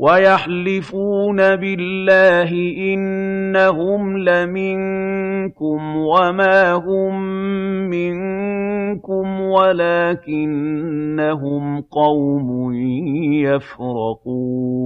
وَيَحْلِفُونَ بِاللَّهِ إِنَّهُمْ لَمِنكُمْ وَمَا هُم مِّنكُمْ وَلَٰكِنَّهُمْ قَوْمٌ يَفْرَقُونَ.